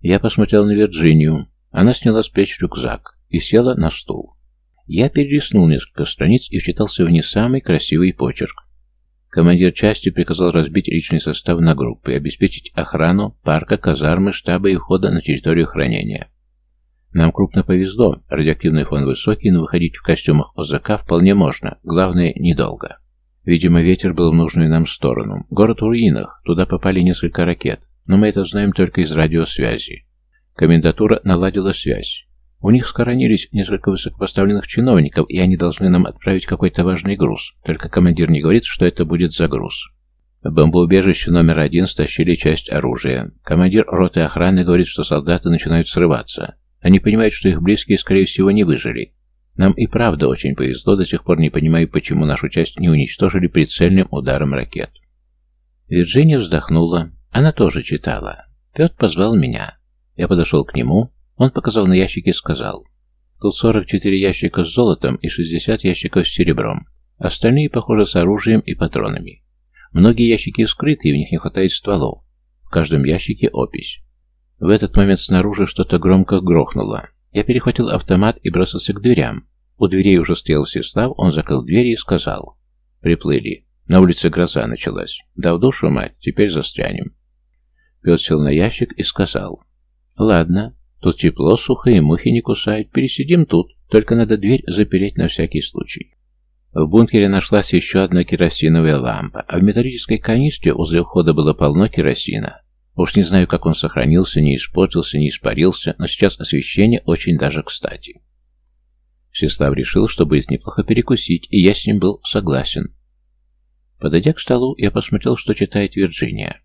Я посмотрел на Вирджинию. Она сняла с плеч рюкзак и села на стул. Я перелистнул несколько страниц и вчитался в не самый красивый почерк. Командир части приказал разбить личный состав на группы и обеспечить охрану парка, казармы, штаба и входа на территорию хранения. Нам крупно повезло, радиоактивный фон высокий, но выходить в костюмах ОЗК вполне можно, главное, недолго. Видимо, ветер был в нужную нам сторону. Город в руинах, туда попали несколько ракет, но мы это знаем только из радиосвязи. Комендатура наладила связь. У них скоронились несколько высокопоставленных чиновников, и они должны нам отправить какой-то важный груз. Только командир не говорит, что это будет за груз. В бомбоубежище номер один стащили часть оружия. Командир роты охраны говорит, что солдаты начинают срываться. Они понимают, что их близкие, скорее всего, не выжили. Нам и правда очень повезло, до сих пор не понимаю, почему нашу часть не уничтожили прицельным ударом ракет. Вирджиния вздохнула. Она тоже читала. Петр позвал меня. Я подошел к нему, он показал на ящики и сказал. Тут 44 ящика с золотом и 60 ящиков с серебром. Остальные, похоже, с оружием и патронами. Многие ящики скрыты, и в них не хватает стволов. В каждом ящике опись. В этот момент снаружи что-то громко грохнуло. Я перехватил автомат и бросился к дверям. У дверей уже стоял Сеслав, он закрыл двери и сказал. Приплыли. На улице гроза началась. Да в душу, мать, теперь застрянем. Пес сел на ящик и сказал. Ладно, Тут тепло, сухо и мухи не кусают. Пересидим тут, только надо дверь запереть на всякий случай. В бункере нашлась еще одна керосиновая лампа, а в металлической канистре возле входа было полно керосина. Уж не знаю, как он сохранился, не испортился, не испарился, но сейчас освещение очень даже кстати. Всеслав решил, что будет неплохо перекусить, и я с ним был согласен. Подойдя к столу, я посмотрел, что читает Вирджиния.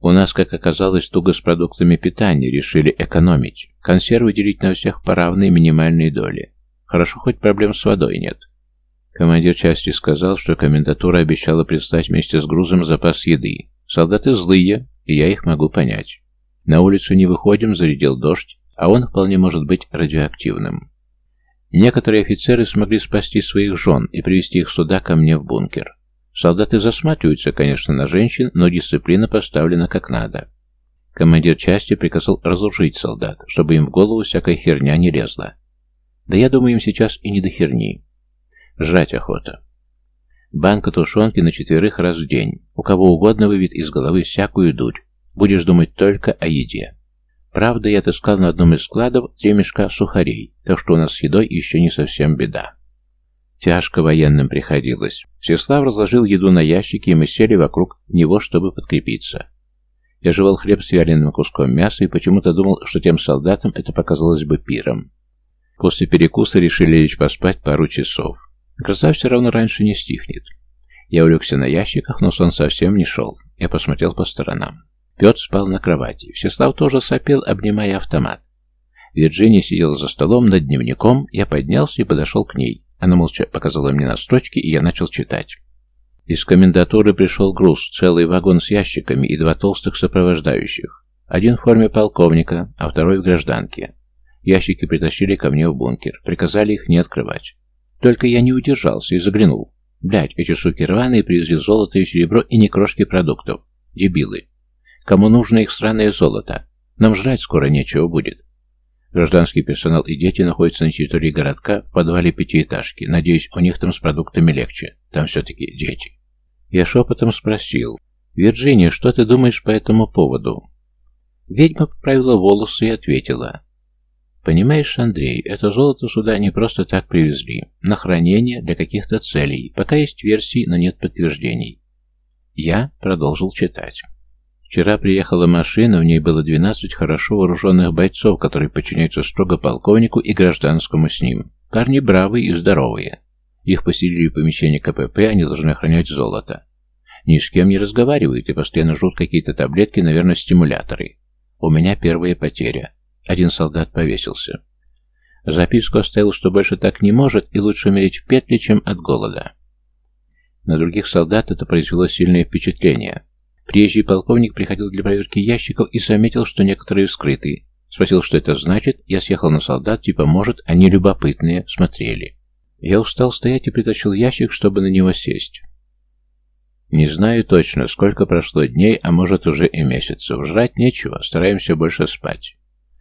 У нас, как оказалось, туго с продуктами питания, решили экономить. Консервы делить на всех по равной минимальной доле. Хорошо, хоть проблем с водой нет. Командир части сказал, что комендатура обещала прислать вместе с грузом запас еды. Солдаты злые, и я их могу понять. На улицу не выходим, зарядил дождь, а он вполне может быть радиоактивным. Некоторые офицеры смогли спасти своих жен и привести их сюда ко мне в бункер. Солдаты засматриваются, конечно, на женщин, но дисциплина поставлена как надо. Командир части приказал разоружить солдат, чтобы им в голову всякая херня не лезла. Да я думаю, им сейчас и не до херни. Жрать охота. Банка тушенки на четверых раз в день. У кого угодно вывед из головы всякую дурь. Будешь думать только о еде. Правда, я отыскал на одном из складов три мешка сухарей, так что у нас с едой еще не совсем беда. Тяжко военным приходилось. Всеслав разложил еду на ящики, и мы сели вокруг него, чтобы подкрепиться. Я жевал хлеб с вяленым куском мяса и почему-то думал, что тем солдатам это показалось бы пиром. После перекуса решили лечь поспать пару часов. Гроза все равно раньше не стихнет. Я улегся на ящиках, но сон совсем не шел. Я посмотрел по сторонам. Петр спал на кровати. Всеслав тоже сопел, обнимая автомат. Вирджиния сидела за столом над дневником, я поднялся и подошел к ней. Она молча показала мне на строчки, и я начал читать. Из комендатуры пришел груз, целый вагон с ящиками и два толстых сопровождающих. Один в форме полковника, а второй в гражданке. Ящики притащили ко мне в бункер, приказали их не открывать. Только я не удержался и заглянул. Блять, эти суки рваные привезли золото и серебро и не крошки продуктов. Дебилы. Кому нужно их сраное золото? Нам жрать скоро нечего будет. Гражданский персонал и дети находятся на территории городка в подвале пятиэтажки. Надеюсь, у них там с продуктами легче. Там все-таки дети. Я шепотом спросил. «Вирджиния, что ты думаешь по этому поводу?» Ведьма поправила волосы и ответила. «Понимаешь, Андрей, это золото сюда не просто так привезли. На хранение для каких-то целей. Пока есть версии, но нет подтверждений». Я продолжил читать. Вчера приехала машина, в ней было 12 хорошо вооруженных бойцов, которые подчиняются строго полковнику и гражданскому с ним. Парни бравые и здоровые. Их поселили в помещение КПП, они должны охранять золото. Ни с кем не разговаривают и постоянно жрут какие-то таблетки, наверное, стимуляторы. У меня первая потеря. Один солдат повесился. Записку оставил, что больше так не может, и лучше умереть в петле, чем от голода. На других солдат это произвело сильное впечатление. Приезжий полковник приходил для проверки ящиков и заметил, что некоторые вскрыты. Спросил, что это значит. Я съехал на солдат, типа, может, они любопытные, смотрели. Я устал стоять и притащил ящик, чтобы на него сесть. Не знаю точно, сколько прошло дней, а может уже и месяцев. Жрать нечего, стараемся больше спать.